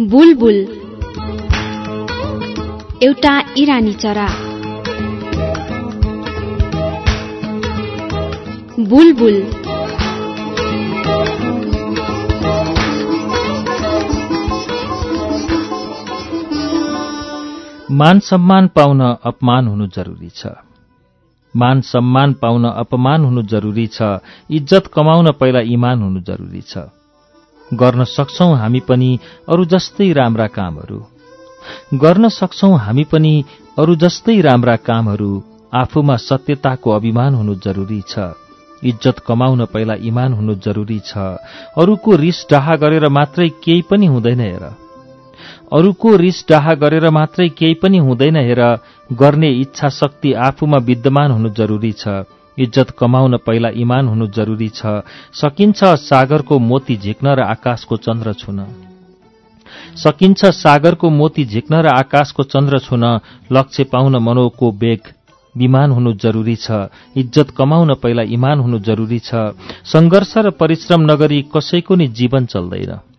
बुलबुल। एउटा इरानी चरा। बुलबुल। मान सम्मान पाउन अपमान हुनु जरुरी छ। मान सम्मान पाउन अपमान हुनु जरुरी छ। इज्जत कमाउन पहिला इमान हुनु जरुरी छ। गर्न सक्छौ हामी पनि अरू जस्तै राम्रा कामहरू। गर्न सक्छौ हामी पनि अरू जस्तै राम्रा कामहरू आफूमा सत्यताको अभिमान हुनु जरुरी छ। इज्जत कमाउन पहिला इमान हुनु जरुरी छ। अरूको रिस डाहा गरेर मात्रै केही पनि हुँदैन हेर। अरूको रिस डाहा गरेर मात्रै केही पनि हुँदैन हेर गर्ने इच्छा शक्ति आफूमा विद्यमान हुनु जरुरी छ। इज्जत कमाउन पहिला इमान हुनु जरुरी छ। सकिन्छ सागरको मोती झिक्न र आकाशको चन्द्र छुन। सकिन्छ सागरको मोती झिक्न र आकाशको चन्द्र छुन। लक्ष्य पाउन मनोको वेग विमान हुनु जरुरी छ। इज्जत कमाउन पहिला इमान हुनु जरुरी छ। संघर्ष र परिश्रम नगरी कसैको नि जीवन चल्दैन।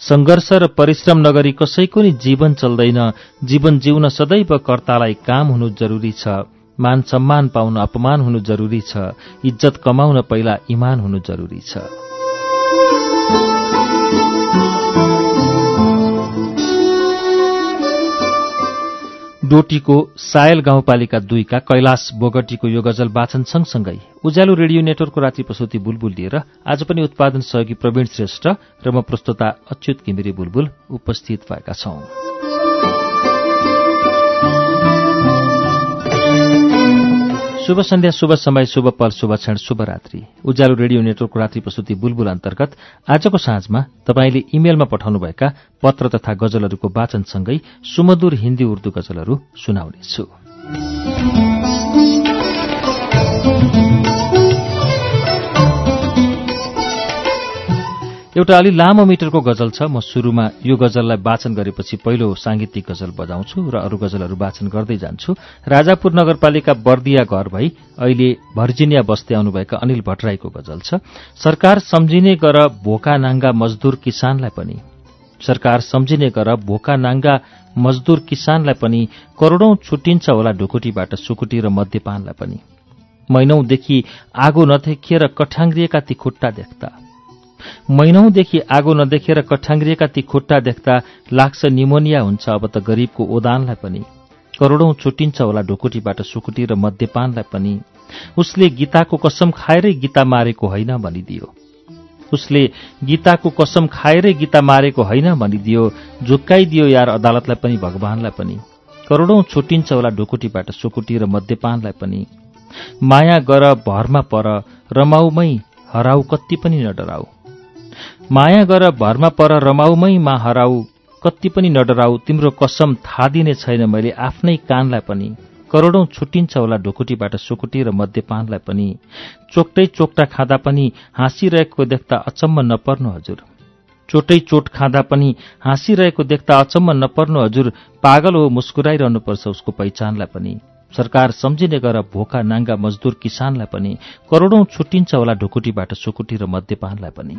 संघर्ष र परिश्रम नगरी कसैको नि जीवन चल्दैन। जीवन जिउन सदैव कर्तालाई काम हुनु जरुरी छ। मान सम्मान पाउन अपमान हुनु जरुरी छ। इज्जत कमाउन पहिला इमान हुनु जरुरी छ। डोटीको सायल गाउँपालिका दुईका कैलाश बोगटीको यो गजल वाचन सँगसँगै उज्यालो रेडियो नेटवर्कको रात्रि प्रसुति बुलबुल लिएर आज पनि उत्पादन सहयोगी प्रवीण श्रेष्ठ र म प्रस्तोता अच्युत घिमिरे बुलबुल उपस्थित भएका छौं। शुभ सन्ध्या शुभ समय शुभ पल शुभ क्षण शुभ रात्रि। उज्यालो रेडियो नेटवर्कको रात्रि प्रस्तुति बुलबुल अन्तर्गत आजको साँझमा तपाईँले इमेलमा पठाउनुभएका पत्र तथा गजलहरूको वाचनसँगै सुमधुर हिन्दी उर्दू गजलहरू सुनाउनेछु। एउटा अलि लामो मिटरको गजल छ। म सुरुमा यो गजललाई वाचन गरेपछि पहिलो साङ्गीतिक गजल बजाउँछु र अरू गजलहरू वाचन गर्दै जान्छु। राजापुर नगरपालिका बर्दिया घर भई अहिले भर्जिनिया बस्दै आउनुभएका अनिल भट्टराईको गजल छ। सरकार सम्झिने गर भोका नाङ्गा मजदुर किसानलाई पनि। सरकार सम्झिने गर भोका नाङ्गा मजदुर किसानलाई पनि। करोडौं छुट्टिन्छ होला ढुकुटीबाट सुकुटी र मध्यपानलाई पनि। महिनौदेखि आगो नदेखिएर कठाङ्ग्रिएका ती खुट्टा देख्दा। महिनौदेखि आगो नदेखेर कठाङ्ग्रिएका ती खुट्टा देख्दा लाग्छ निमोनिया हुन्छ अब त गरीबको ओदानलाई पनि। करोडौं छुट्टिन्छ होला ढुकुटीबाट सुकुटी र मध्यपानलाई पनि। उसले गीताको कसम खाएरै गीता मारेको होइन भनिदियो। उसले गीताको कसम खाएरै गीता मारेको होइन भनिदियो झुक्काइदियो यार अदालतलाई पनि भगवानलाई पनि। करोडौं छुट्टिन्छ होला ढुकुटीबाट सुकुटी र मध्यपानलाई पनि। माया गर भरमा पर रमाउमै हराउ कति पनि नडराउ। माया गर भरमा पर रमाउमै मा हराउ कति पनि नडराउ तिम्रो कसम थाहा दिने छैन मैले आफ्नै कानलाई पनि। करोडौं छुट्टिन्छ होला ढुकुटीबाट सुकुटी र मध्यपानलाई पनि। चोक्टै चोक्टा खाँदा पनि हाँसिरहेको देख्दा अचम्म नपर्नु हजुर। चोटै चोट खाँदा पनि हाँसिरहेको देख्दा अचम्म नपर्नु हजुर। पागल हो मुस्कुराइरहनुपर्छ उसको पहिचानलाई पनि। सरकार सम्झिने गर भोका नाङ्गा मजदुर किसानलाई पनि। करोडौं छुट्टिन्छ होला ढुकुटीबाट सुकुटी र मध्यपानलाई पनि।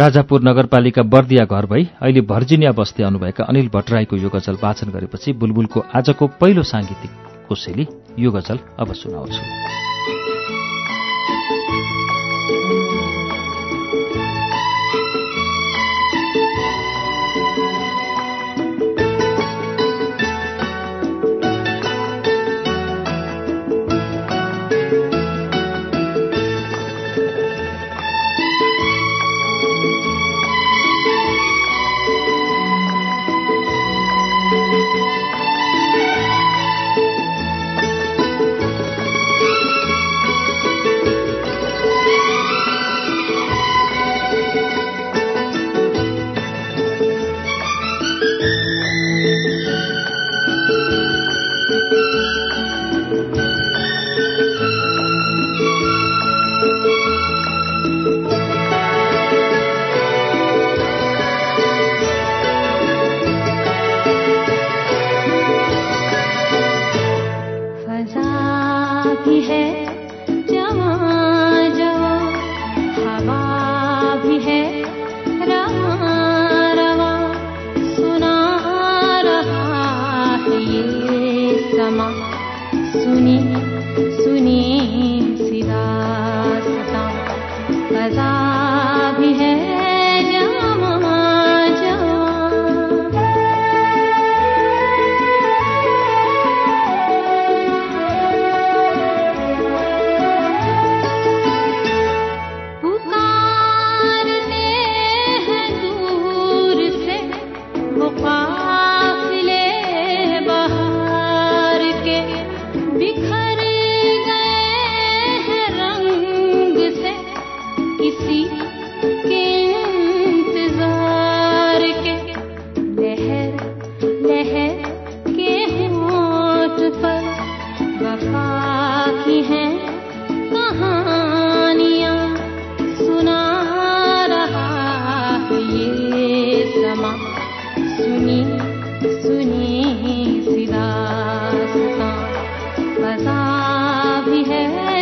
राजापुर नगरपालिका बर्दिया घर भई अहिले भर्जिनिया बस्दै आउनुभएका अनिल भट्टराईको यो गजल वाचन गरेपछि बुलबुलको आजको पहिलो साङ्गीतिक कोसेली यो गजल अब सुनाउँछु। ही है। है।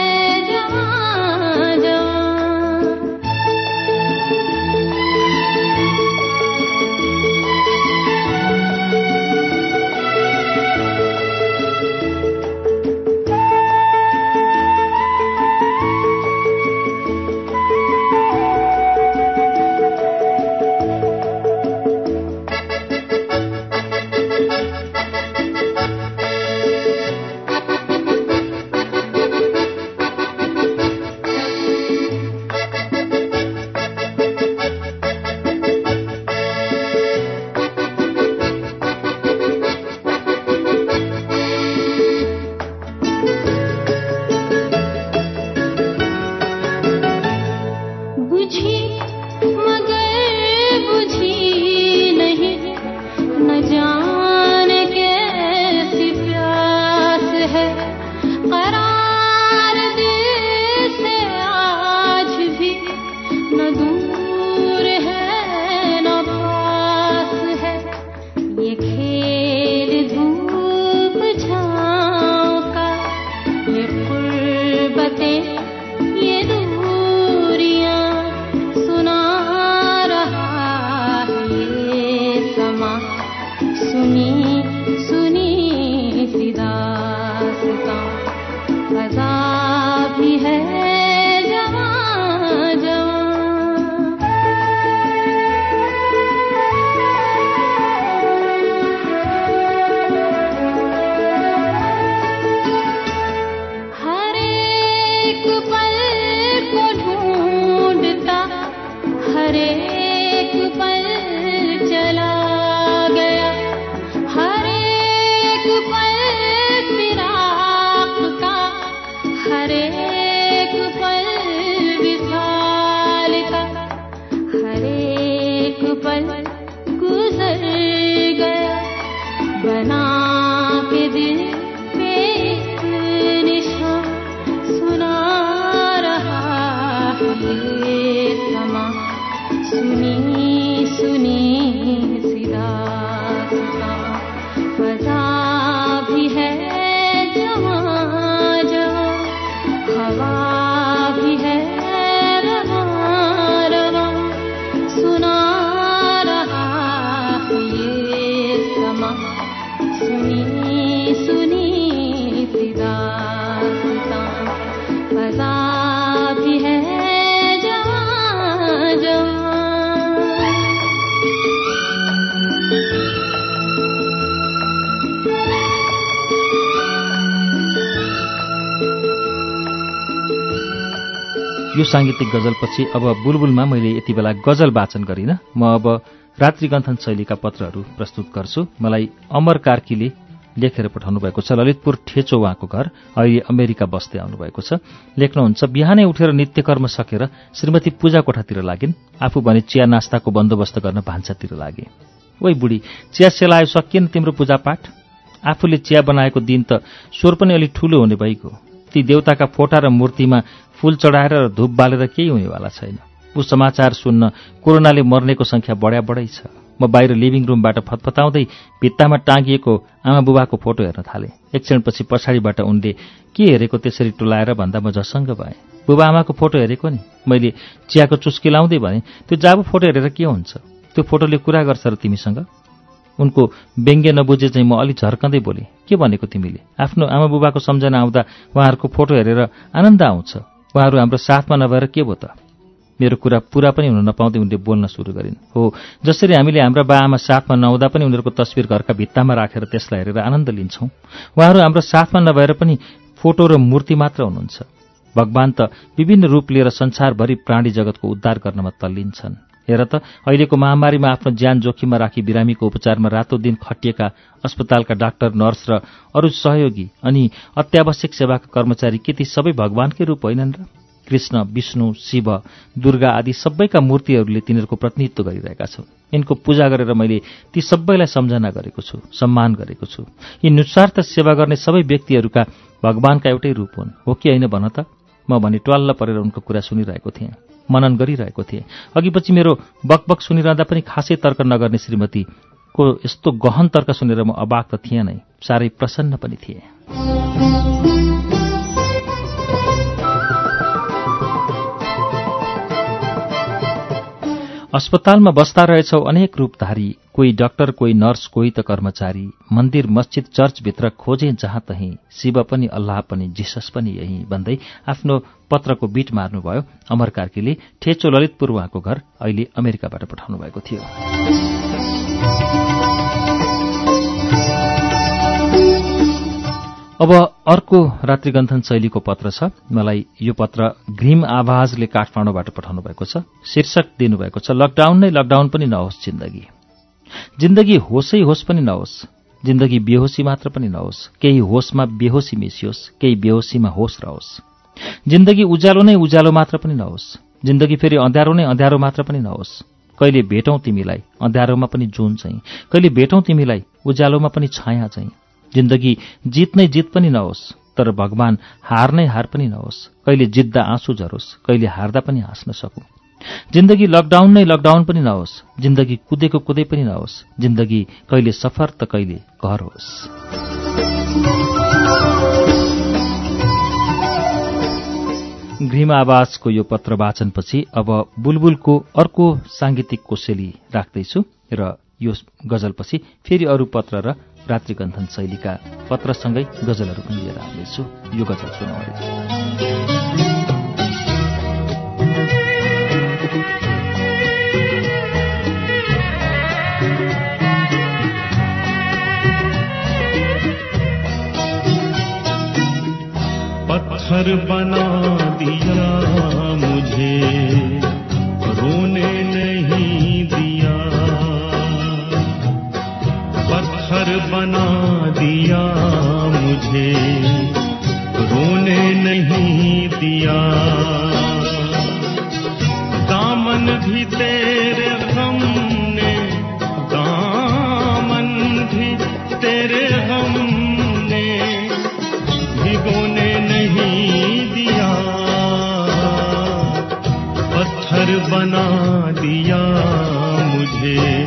साङ्गीतिक गजलपछि अब बुलबुलमा मैले यति बेला गजल वाचन गरिनँ। म अब रात्रिगन्थन शैलीका पत्रहरू प्रस्तुत गर्छु। मलाई अमर कार्कीले लेखेर पठाउनु भएको छ। ललितपुर ठेचो उहाँको घर। अहिले अमेरिका बस्दै आउनुभएको छ। लेख्नुहुन्छ बिहानै उठेर नित्यकर्म सकेर श्रीमती पूजा कोठातिर लागिन्। आफू भने चिया नास्ताको बन्दोबस्त गर्न भान्सातिर लागे। ओइ बुढी चिया सेलायो सकिएन तिम्रो पूजापाठ? आफूले चिया बनाएको दिन त स्वर पनि अलि ठूलो हुने भइगयो। ती देवताका फोटा र मूर्तिमा फूल चढाएर धूप बालेर केही हुनेवाला छैन। ऊ समाचार सुन्न कोरोनाले मर्नेको संख्या बढ्या बढै छ। म बाहिर लिभिङ रुमबाट फतफताउँदै भित्तामा टाँगिएको आमा बुबाको फोटो हेर्न थालेँ। एक क्षणपछि पछाडिबाट उनले के हेरेको त्यसरी टोलाएर भन्दा म झसङ्ग भएँ? बुबा आमाको फोटो हेरेको नि? मैले चियाको चुस्की लाउँदै भने त्यो जाबु फोटो हेरेर के हुन्छ? त्यो फोटोले कुरा गर्छ र तिमीसँग? उनको व्यङ्ग्य नबुझे चाहिँ म अलि झर्कँदै बोलेँ के भनेको तिमीले? आफ्नो आमा बुबाको सम्झना आउँदा उहाँहरूको फोटो हेरेर आनन्द आउँछ। उहाँहरू हाम्रो साथमा नभएर के भयो त? मेरो कुरा पुरा पनि हुन नपाउँदै उनले बोल्न सुरु गरिन्। हो जसरी हामीले हाम्रा बा आमा साथमा नहुँदा पनि उनीहरूको तस्विर घरका भित्तामा राखेर त्यसलाई हेरेर आनन्द लिन्छौँ। उहाँहरू हाम्रो साथमा नभएर पनि फोटो र मूर्ति मात्र हुनुहुन्छ। भगवान त विभिन्न रूप लिएर संसारभरि प्राणी जगतको उद्धार गर्नमा तल्लिन्छन् हेर त अहिलेको महामारीमा आफ्नो ज्यान जोखिममा राखी बिरामीको उपचारमा रातो दिन खटिएका अस्पतालका डाक्टर नर्स र अरू सहयोगी अनि अत्यावश्यक सेवाका कर्मचारी के ती सबै भगवानकै रूप होइनन् र? कृष्ण विष्णु शिव दुर्गा आदि सबैका मूर्तिहरूले तिनीहरूको प्रतिनिधित्व गरिरहेका छन्। यिनको पूजा गरेर मैले ती सबैलाई सम्झना गरेको छु सम्मान गरेको छु। यी निस्वार्थ सेवा गर्ने सबै व्यक्तिहरूका भगवानका एउटै रूप हुन्। हो कि होइन भन त? म भने ट्वाल्ल परेर उनको कुरा सुनिरहेको थिएँ। मनन गरिरहेको थिएँ। अघिपछि मेरो बकबक सुनिरहँदा पनि खासै तर्क नगर्ने श्रीमतीको यस्तो गहन तर्क सुनेर म अबाक त थिएँ नै साह्रै प्रसन्न पनि थिएँ। अस्पतालमा बस्दा रहेछौ अनेक रूपधारी। कोही डाक्टर कोही नर्स कोही त कर्मचारी मन्दिर मस्जिद चर्चभित्र खोजे जहाँ तही शिव पनि अल्लाह पनि जिसस पनि यही भन्दै आफ्नो पत्रको बीट मार्नुभयो। अमर कार्कीले ठेचो ललितपुर उहाँको घर अहिले अमेरिकाबाट पठाउनु भएको थियो। अब अर्को रात्रिगन्थन शैलीको पत्र छ। मलाई यो पत्र घ्रिम आवाजले काठमाडौँबाट पठाउनु भएको छ। शीर्षक दिनुभएको छ लकडाउन नै लकडाउन पनि नहोस् जिन्दगी। जिन्दगी होसै होस् पनि नहोस्। जिन्दगी बेहोसी मात्र पनि नहोस्। केही होसमा बेहोसी मिसियोस् केही बेहोसीमा होस रहोस्। जिन्दगी उज्यालो नै उज्यालो मात्र पनि नहोस्। जिन्दगी फेरि अँध्यारो नै अँध्यारो मात्र पनि नहोस्। कहिले भेटौँ तिमीलाई अँध्यारोमा पनि जुन चाहिँ। कहिले भेटौँ तिमीलाई उज्यालोमा पनि छाया चाहिँ। जिन्दगी जित नै जित पनि नहोस् तर भगवान हार नै हार पनि नहोस्। कहिले जित्दा आँसु झरोस् कहिले हार्दा पनि हाँस्न सकौँ। जिन्दगी लकडाउन नै लकडाउन पनि नहोस्। जिन्दगी कुदेको कुदै पनि नहोस्। जिन्दगी कहिले सफर त कहिले घर होस्। घ्रिम आवाजको यो पत्र वाचनपछि अब बुलबुलको अर्को साङ्गीतिक कोसेली राख्दैछु र यो गजलपछि फेरि अरू पत्र र रात्रिगन्थन शैलीका पत्रसँगै गजलहरू पनि लिएर आउनेछु। यो गजल सुनाउने पत्थर बना दिया मुझे रोने नहीं दिया। पत्थर बना दिया मुझे रोने नहीं दिया। दामन भी तेरे हम ने दामन भी तेरे हम ने भिगोने नहीं दिया, पत्थर बना दिया मुझे।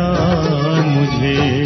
मिला मुझे।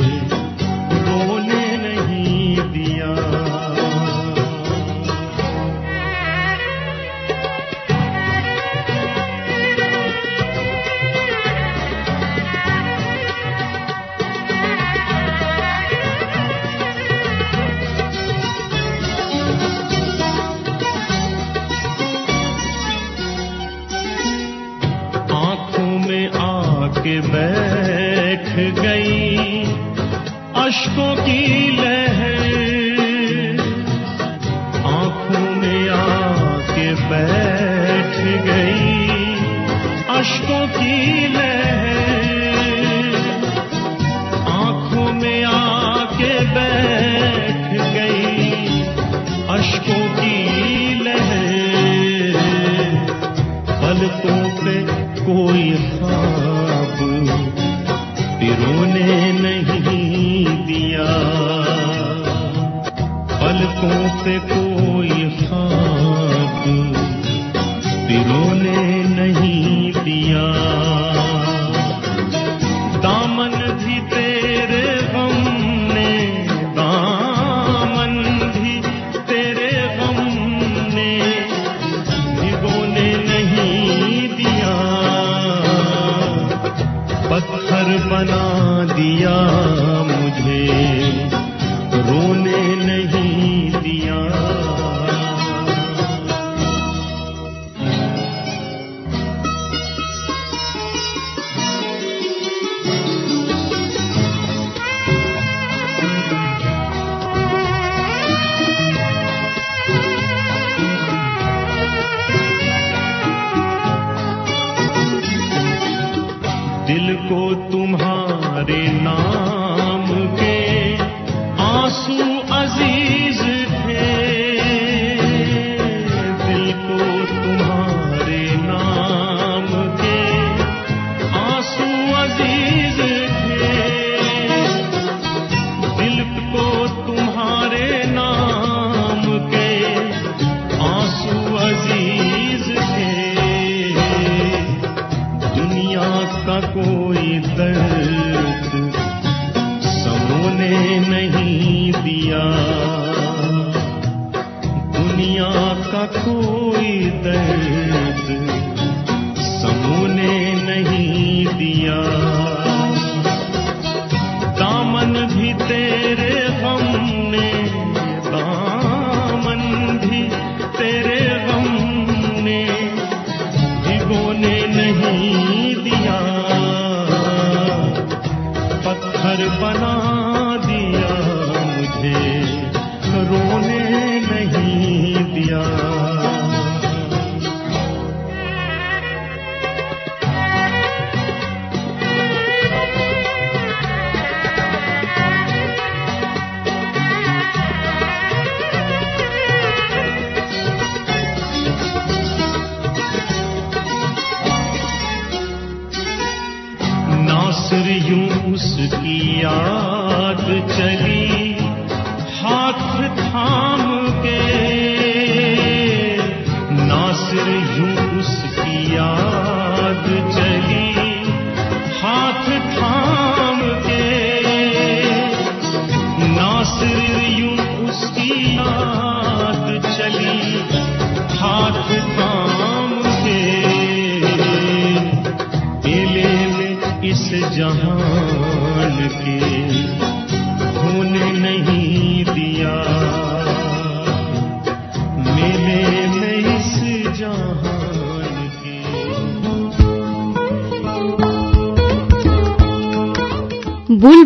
दामन भी तेरे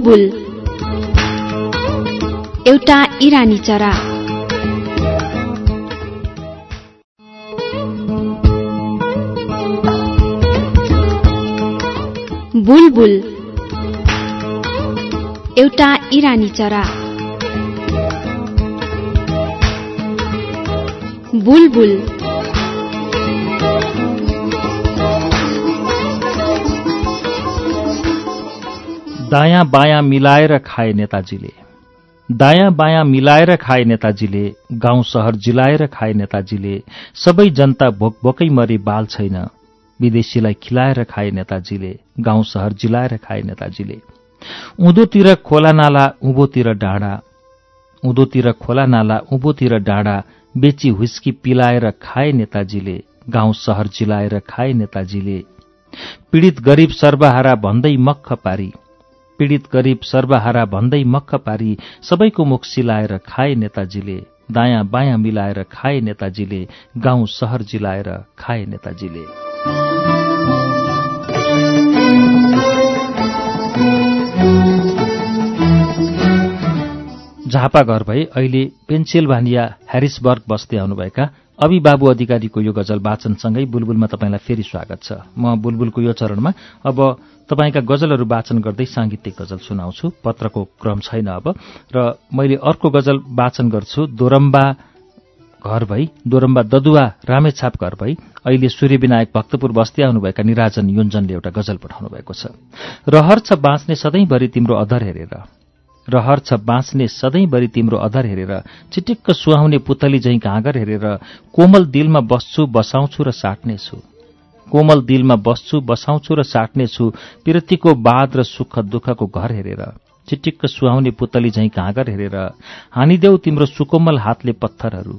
बुलबुल एउटा इरानी चरा। बुलबुल। एउटा इरानी चरा। बुलबुल। दायाँ बायाँ मिलाएर खाए नेताजीले। दायाँ बायाँ मिलाएर खाए नेताजीले गाउँ सहर जिलाएर खाए नेताजीले सबै जनता भोक भोकै मरी बाल छैन। विदेशीलाई खिलाएर खाए नेताजीले गाउँ सहर जिलाएर खाए नेताजीले। उँधोतिर खोला नाला उँभोतिर डाँडा। उँधोतिर खोला नाला उँभोतिर डाँडा बेची हुस्की पिलाएर खाए नेताजीले गाउँ सहर जिलाएर खाए नेताजीले। पीडित गरीब सर्वहारा भन्दै मक्ख पारी। पीडित गरीब सर्वहारा भन्दै मक्ख पारी सबैको मुख सिलाएर खाए नेताजीले दायाँ बायाँ मिलाएर खाए नेताजीले गाउँ सहर जिलाएर खाए नेताजीले। झापा घर भई अहिले पेन्सिल्भानिया ह्यारिसबर्ग बस्दै आउनुभएका अवि बाबु अधिकारीको यो गजल वाचनसँगै बुलबुलमा तपाईँलाई फेरि स्वागत छ। म बुलबुलको यो चरणमा अब तपाईँका गजलहरू वाचन गर्दै साङ्गीतिक गजल सुनाउँछु। पत्रको क्रम छैन अब। र मैले अर्को गजल वाचन गर्छु। दोरम्बा घर भई दोरम्बा ददुवा रामेछाप घर भई अहिले सूर्यविनायक भक्तपुर बस्दै आउनुभएका निराजन योन्जनले एउटा गजल पठाउनु भएको छ रहर छ बाँच्ने सधैँभरि तिम्रो अधर हेरेर। छ बाँच्ने सधैँभरि तिम्रो अधर हेरेर चिटिक्क सुहाउने पुतली झैँ घाँगर हेरेर कोमल दिलमा बस्छु बसाउँछु र साट्नेछु। कोमल दिलमा बस्छु बसाउँछु र साट्नेछु पिरतीको बाद र सुख दुःखको घर हेरेर चिटिक्क सुहाउने पुतली झैँ घाँगर हेरेर हानिदेऊ तिम्रो सुकोमल हातले पत्थरहरू।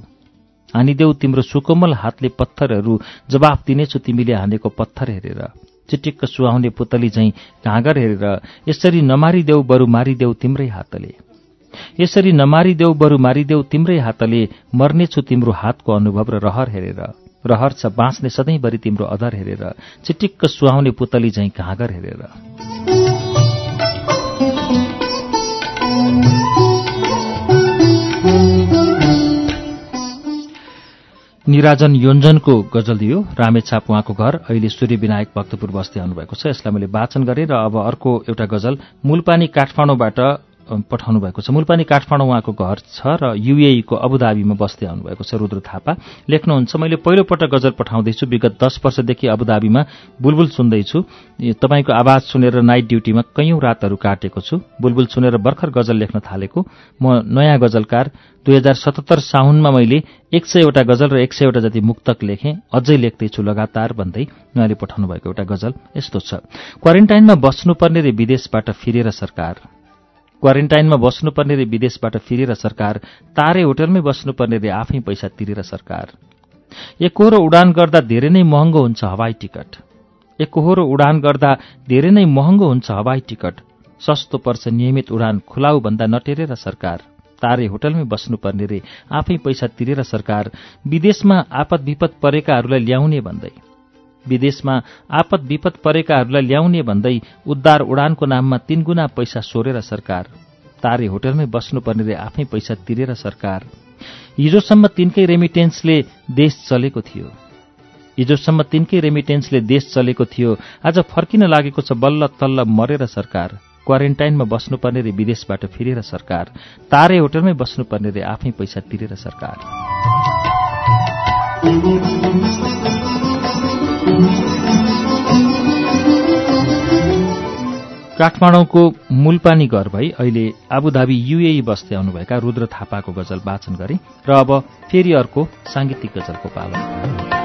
हानिदेऊ तिम्रो सुकोमल हातले पत्थरहरू जवाफ दिनेछु तिमीले हानेको पत्थर हेरेर। चिटिक्क सुहाउने पुतली झैँ घाँगर हेरेर यसरी नमारिदेऊ बरु मारिदेऊ तिम्रै हातले। यसरी नमारिदेऊ बरु मारिदेऊ तिम्रै हातले मर्नेछु तिम्रो हातको अनुभव र रहर हेरेर। रहर छ बाँच्ने सधैँभरि तिम्रो अधर हेरेर। चिटिक्क सुहाउने पुतली झैँ घाँगर हेरेर। निराजन योन्जनको गजल दियो। रामेछाप उहाँको घर। अहिले सूर्य विनायक भक्तपुर बस्दै आउनुभएको छ। यसलाई मैले वाचन गरेँ र अब अर्को एउटा गजल मूलपानी काठमाडौँबाट पठाउनु भएको छ। मूलपानी काठमाडौँ उहाँको घर छ र युएईको अबुधाबीमा बस्दै आउनुभएको छ रुद्र थापा। लेख्नुहुन्छ मैले पहिलोपटक गजल पठाउँदैछु। विगत दस वर्षदेखि अबुधाबीमा बुलबुल सुन्दैछु। तपाईँको आवाज सुनेर नाइट ड्युटीमा कैयौं रातहरू काटेको छु। बुलबुल सुनेर भर्खर गजल लेख्न थालेको। म नयाँ गजलकार। दुई हजार सतहत्तर साउनमा मैले एक सयवटा गजल र एक सयवटा जति मुक्तक लेखेँ। अझै लेख्दैछु लगातार भन्दै उहाँले पठाउनु भएको एउटा गजल। यस्तो छ। क्वारेन्टाइनमा बस्नुपर्ने रे विदेशबाट फिरेर सरकार। क्वारेन्टाइनमा बस्नुपर्ने रे विदेशबाट फिरेर सरकार तारे होटलमै बस्नुपर्ने रे आफै पैसा तिरेर सरकार। एकहोरो उडान गर्दा धेरै नै महँगो हुन्छ हवाई टिकट। एकहोरो उडान गर्दा धेरै नै महँगो हुन्छ हवाई टिकट। सस्तो पर्छ नियमित उडान खुलाउ भन्दा नटेरेर सरकार। तारे होटलमै बस्नुपर्ने रे आफै पैसा तिरेर सरकार। विदेशमा आपद विपद परेकाहरूलाई ल्याउने भन्दै। विदेशमा आपद विपद परेकाहरूलाई ल्याउने भन्दै उद्धार उडानको नाममा तीन गुणा पैसा सोरेर सरकार। तारे होटलमै बस्नुपर्ने रे आफै पैसा तिरेर सरकार। हिजोसम्म तिनकै रेमिटेन्सले देश चलेको थियो। हिजोसम्म तिनकै रेमिटेन्सले देश चलेको थियो। आज फर्किन लागेको छ बल्ल तल्ल मरेर सरकार। क्वारेन्टाइनमा बस्नुपर्ने रे विदेशबाट फिरेर सरकार। तारे होटलमै बस्नुपर्ने रे आफै पैसा तिरेर सरकार। काठमाडौँको मूलपानी घर भई अहिले आबुधाबी युएई बस्दै आउनुभएका रुद्र थापाको गजल वाचन गरे र अब फेरि अर्को साङ्गीतिक गजलको पालो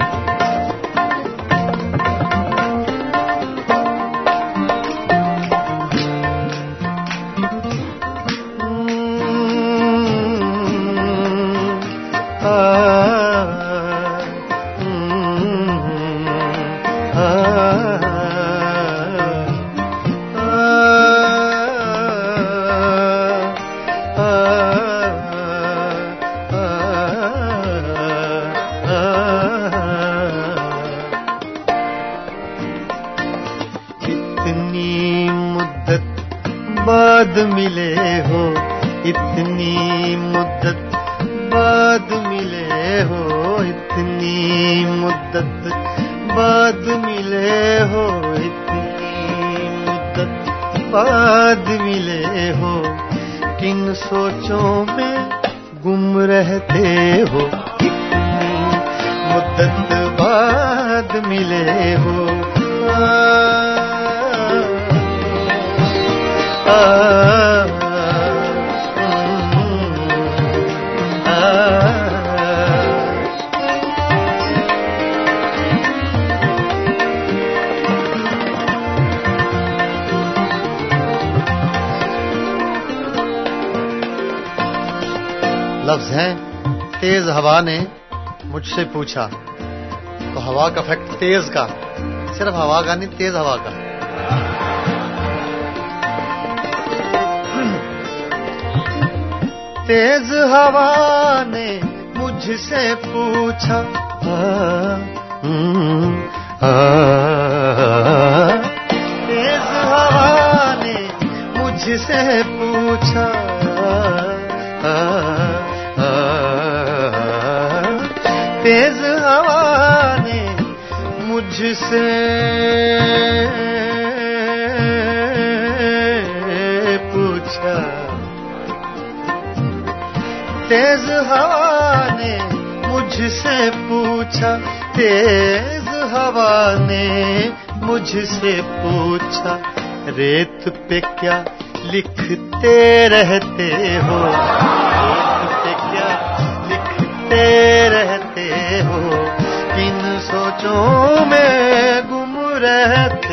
हवा ने मुझसे पूछा तो हवा का फैक्ट तेज का सिर्फ़ हवा का नहीं तेज हवा का तेज हवा ने मुझसे पूछा आ, हम्म, आ, तेज हवा ने मुझसे पूछा मुझसे पूछा, तेज हवा ने मुझसे पूछा, तेज हवा ने मुझसे पूछा, रेत पे क्या लिखते रहते हो? रेत पे क्या लिखते रहते सोचों में गुम रहते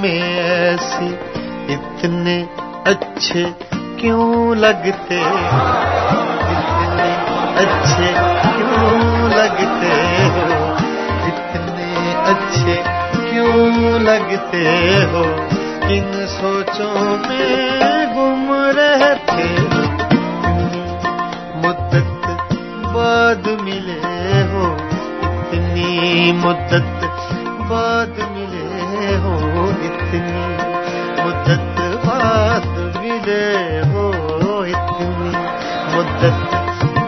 में ऐसी इतने अच्छे क्यों लगते? इतने अच्छे क्यों लगते? हो इतने अच्छे क्यों लगते हो? इन सोचों में गुम रहते मुद्दत बाद मिले हो। इतनी मुद्दत बाद इतनी मुद्दत बाद मिले हो इतनी। मुद्दत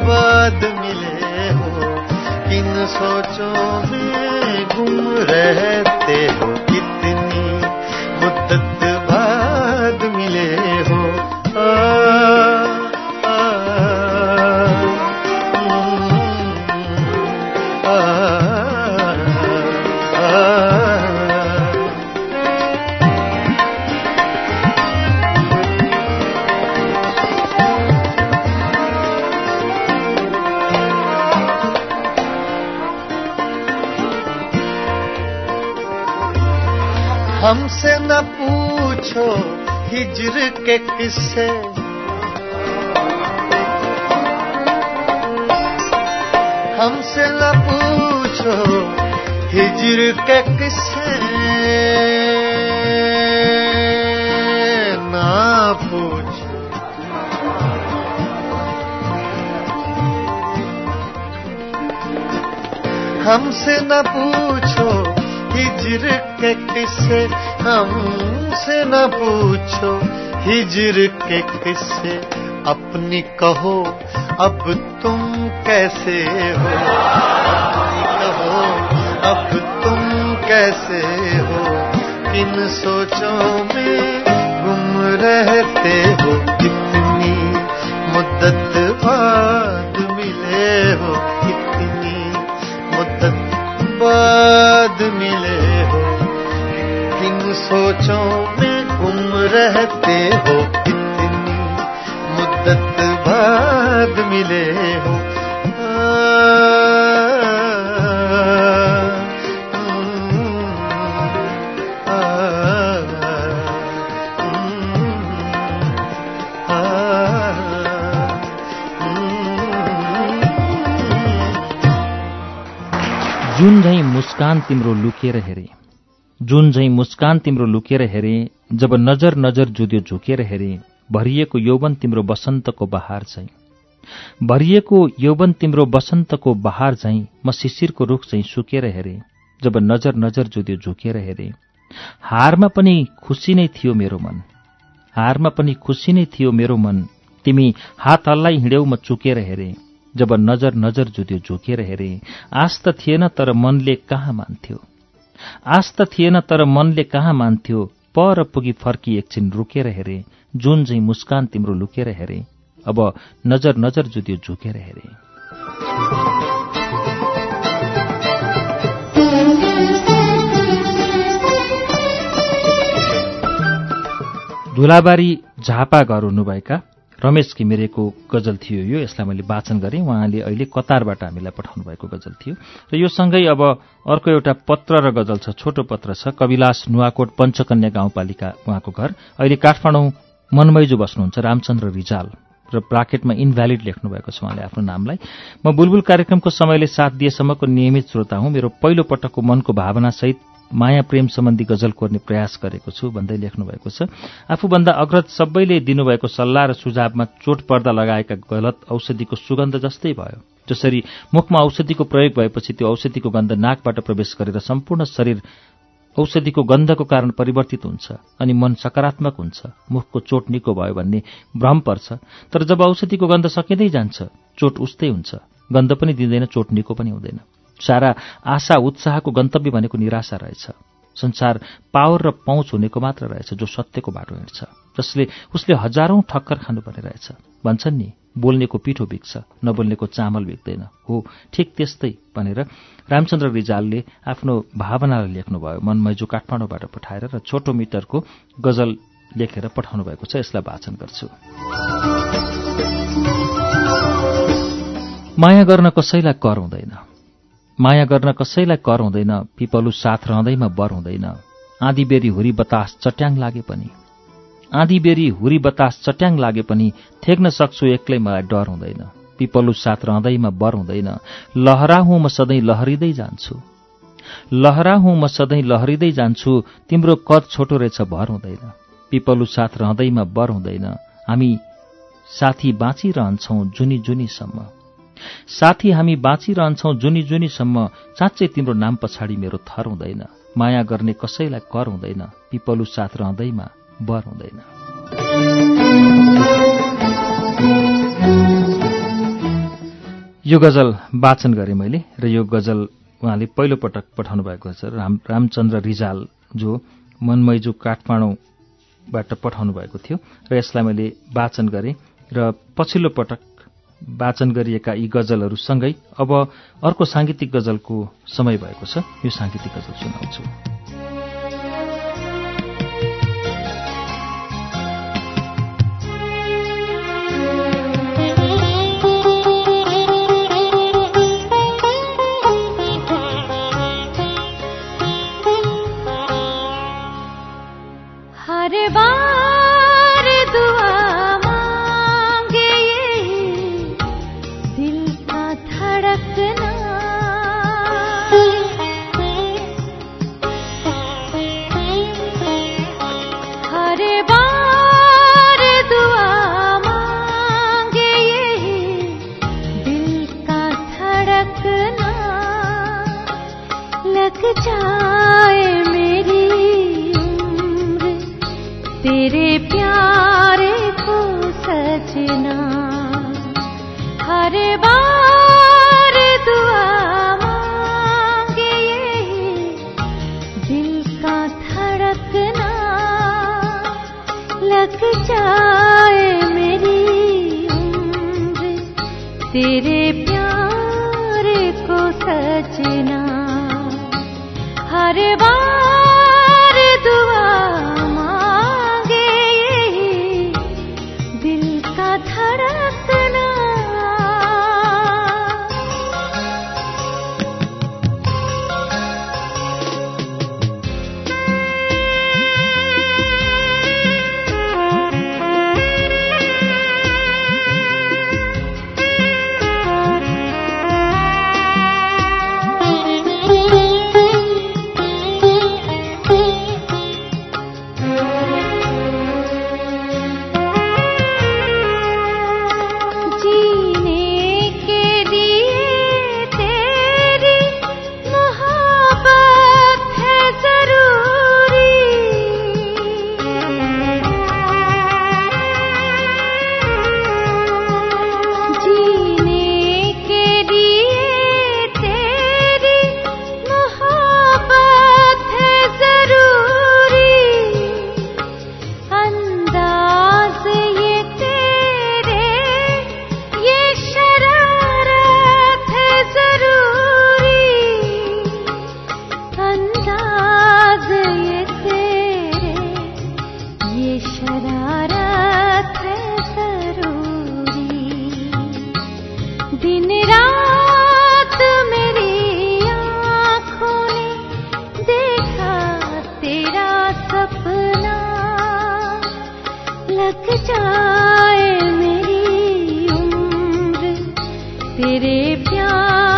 बाद मिले हो। किन सोचों में गुम रहते हो? पूछो, हिजर के किस्से। हमसे न पूछो, हिजर के किस्से। ना पूछो। हमसे न पूछो, हिजर के किस्से। हमसे न पूछो, हिजर के किस्से अपनी कहो, अब तुम कैसे हो? अपनी कहो, अब तुम कैसे हो? किन सोचों में गुम रहते हो? कितनी मुद्दत बाद मिले हो? कितनी मुद्दत बाद मिले हो? किन सोचों रहते हो इतनी मुद्दत बाद मिले हो जुन झैँ मुस्कान तिम्रो लुकेर हेरे जुन झैँ मुस्कान तिम्रो लुकेर हेरे जब नजर नजर जुद्यो झुकेर हेरे भरिएको यौवन तिम्रो बसन्तको बहार झैँ। भरिएको यौवन तिम्रो बसन्तको बहार झैँ म शिशिरको रुख चाहिँ सुकेर हेरे जब नजर नजर जुद्यो झुकेर हेरे। हारमा पनि खुसी नै थियो मेरो मन। हारमा पनि खुसी नै थियो मेरो मन। तिमी हात हल्लाई हिँड्यौ म चुकेर हेरे जब नजर नजर जुद्यो झुकेर हेरे। आश त थिएन तर मनले कहाँ मान्थ्यो। आश त थिएन तर मनले कहाँ मान्थ्यो? पर पुगी फर्की एकछिन रुकेर हेरे। जुन झैँ मुस्कान तिम्रो लुकेर हेरे। अब नजर नजर जुद्यो झुकेर हेरे। धुलाबारी झापा घर हुनुभएका? रमेश घिमिरेको गजल थियो यो यसलाई मैले वाचन गरेँ। उहाँले अहिले कतारबाट हामीलाई पठाउनु भएको गजल थियो। र यो सँगै अब अर्को एउटा पत्र र गजल छ छोटो पत्र छ। कविलास नुवाकोट पञ्चकन्या गाउँपालिका उहाँको घर। अहिले काठमाडौँ मनमैजु बस्नुहुन्छ रामचन्द्र रिजाल। र ब्राकेटमा इन्भ्यालिड लेख्नु भएको छ उहाँले आफ्नो नामलाई। म बुलबुल कार्यक्रमको समयले साथ दिएसम्मको नियमित श्रोता हुँ। मेरो पहिलो पटकको मनको भावनासहित माया प्रेम सम्बन्धी गजल कोर्ने प्रयास गरेको छु भन्दै लेख्नु भएको छ। आफूभन्दा अग्रज सबैले दिनुभएको सल्लाह र सुझावमा चोट पर्दा लगाएका गलत औषधिको सुगन्ध जस्तै भयो। जसरी मुखमा औषधिको प्रयोग भएपछि त्यो औषधिको गन्ध नाकबाट प्रवेश गरेर सम्पूर्ण शरीर औषधिको गन्धको कारण परिवर्तित हुन्छ अनि मन सकारात्मक हुन्छ। मुखको चोट निको भयो भन्ने भ्रम पर्छ तर जब औषधिको गन्ध सकिँदै जान्छ चोट उस्तै हुन्छ। गन्ध पनि दिँदैन चोट निको पनि हुँदैन। सारा आशा उत्साहको गन्तव्य भनेको निराशा रहेछ। संसार पावर र पहुँच हुनेको मात्र रहेछ जो सत्यको बाटो हिँड्छ जसले उसले हजारौं ठक्कर खानुपर्ने रहेछ। भन्छन् नि बोल्नेको पिठो बिग्छ नबोल्नेको चामल बिग्दैन हो ठिक त्यस्तै भनेर रामचन्द्र रिजालले आफ्नो भावनालाई लेख्नुभयो। मनमैजु काठमाडौँबाट पठाएर र छोटो मिटरको गजल लेखेर पठाउनु भएको छ यसलाई वाचन गर्छु। माया गर्न कसैलाई कर हुँदैन। माया गर्न कसैलाई कर हुँदैन पिपलु साथ रहँदैमा बर हुँदैन। आँधी बेरी हुरी बतास चट्याङ लागे पनि। आँधी बेरी हुरी बतास चट्याङ लागे पनि थेक्न सक्छु एक्लै मलाई डर हुँदैन। पिपलु साथ रहँदैमा बर हुँदैन। लहरा हुँ म सधैँ लहरिँदै जान्छु। लहरा हुँ म सधैँ लहरिँदै जान्छु तिम्रो कद छोटो रहेछ भर हुँदैन। पिपलु साथ रहँदैमा बर हुँदैन। हामी साथी बाँचिरहन्छौँ जुनी जुनीसम्म। साथी हामी बाँचिरहन्छौँ जुनी जुनीसम्म साँच्चै तिम्रो नाम पछाडि मेरो थर हुँदैन। माया गर्ने कसैलाई कर हुँदैन। पिपलु साथ रहँदैमा बर हुँदैन। यो गजल वाचन गरेँ मैले र यो गजल उहाँले पहिलो पटक पठाउनु भएको छ राम रामचन्द्र रिजाल जो मनमैजु काठमाडौँबाट पठाउनु भएको थियो र यसलाई मैले वाचन गरेँ र पछिल्लो पटक वाचन गरिएका यी गजलहरूसँगै अब अर्को साङ्गीतिक गजलको समय भएको छ। यो साङ्गीतिक गजल सुनाउँछु। तेरे प्यार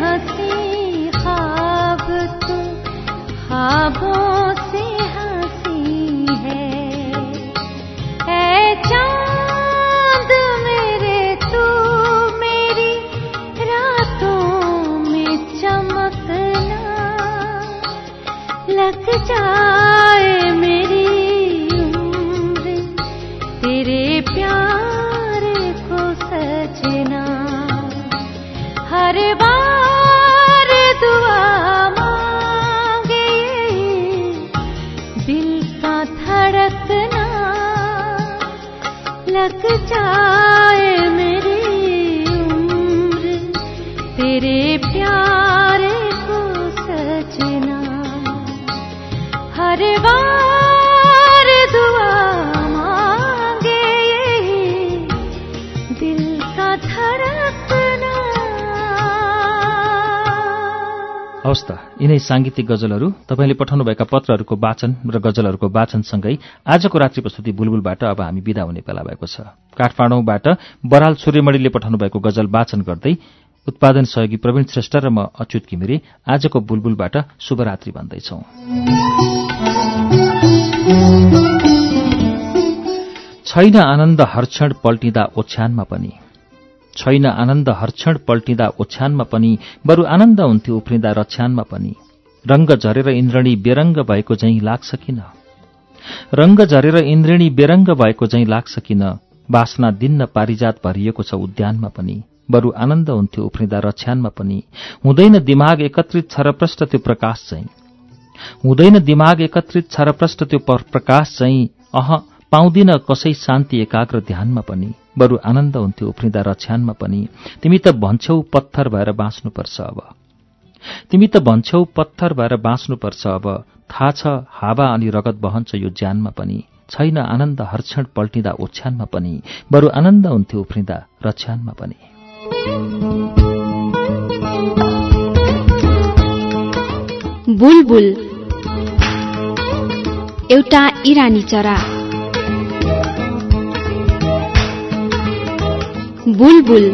रहते खाब तुम खाबों हवस् त। यिनै साङ्गीतिक गजलहरू तपाईँले पठाउनुभएका पत्रहरूको वाचन र गजलहरूको वाचनसँगै आजको रात्रि प्रस्तुति बुलबुलबाट अब हामी विदा हुने बेला भएको छ। काठमाडौँबाट बराल सूर्यमणिले पठाउनु भएको गजल वाचन गर्दै उत्पादन सहयोगी प्रवीण श्रेष्ठ र म अच्युत घिमिरे आजको बुलबुलबाट शुभरात्रि भन्दैछौ। छैन आनन्द हर्षण पल्टिँदा ओछ्यानमा पनि। छैन आनन्द हर्षण पल्टिँदा ओछ्यानमा पनि बरु आनन्द हुन्थ्यो उफ्रिँदा रछ्यानमा पनि। रंग झरेर इन्द्रणी बेरङ्ग भएको झैं लाग्छ किन? रंग झरेर इन्द्रिणी बेरङ्ग भएको झैं लाग्छ किन? बासना दिन्न पारिजात भरिएको छ उद्यानमा पनि। बरु आनन्द हुन्थ्यो उफ्रिँदा रछ्यानमा पनि। हुँदैन दिमाग एकत्रित छरप्रष्ट त्यो प्रकाश चाहिँ हुँदैन दिमाग एकत्रित छरप्रष्ट त्यो प्रकाश चाहिँ अह पाउँदिन कसै शान्ति एकाग्र ध्यानमा पनि। बरु आनन्द हुन्थ्यो उफ्रिँदा रछ्यानमा पनि। तिमी त भन्छौ पत्थर भएर बाँच्नुपर्छ अब। तिमी त भन्छौ पत्थर भएर बाँच्नुपर्छ अब। थाहा छ हावा अनि रगत बहन्छ यो ज्यानमा पनि। छैन आनन्द हर्षण पल्टिँदा ओछ्यानमा पनि। बरु आनन्द हुन्थ्यो उफ्रिँदा रछ्यानमा पनि। बुलबुल। एउटा इरानी चरा। बुलबुल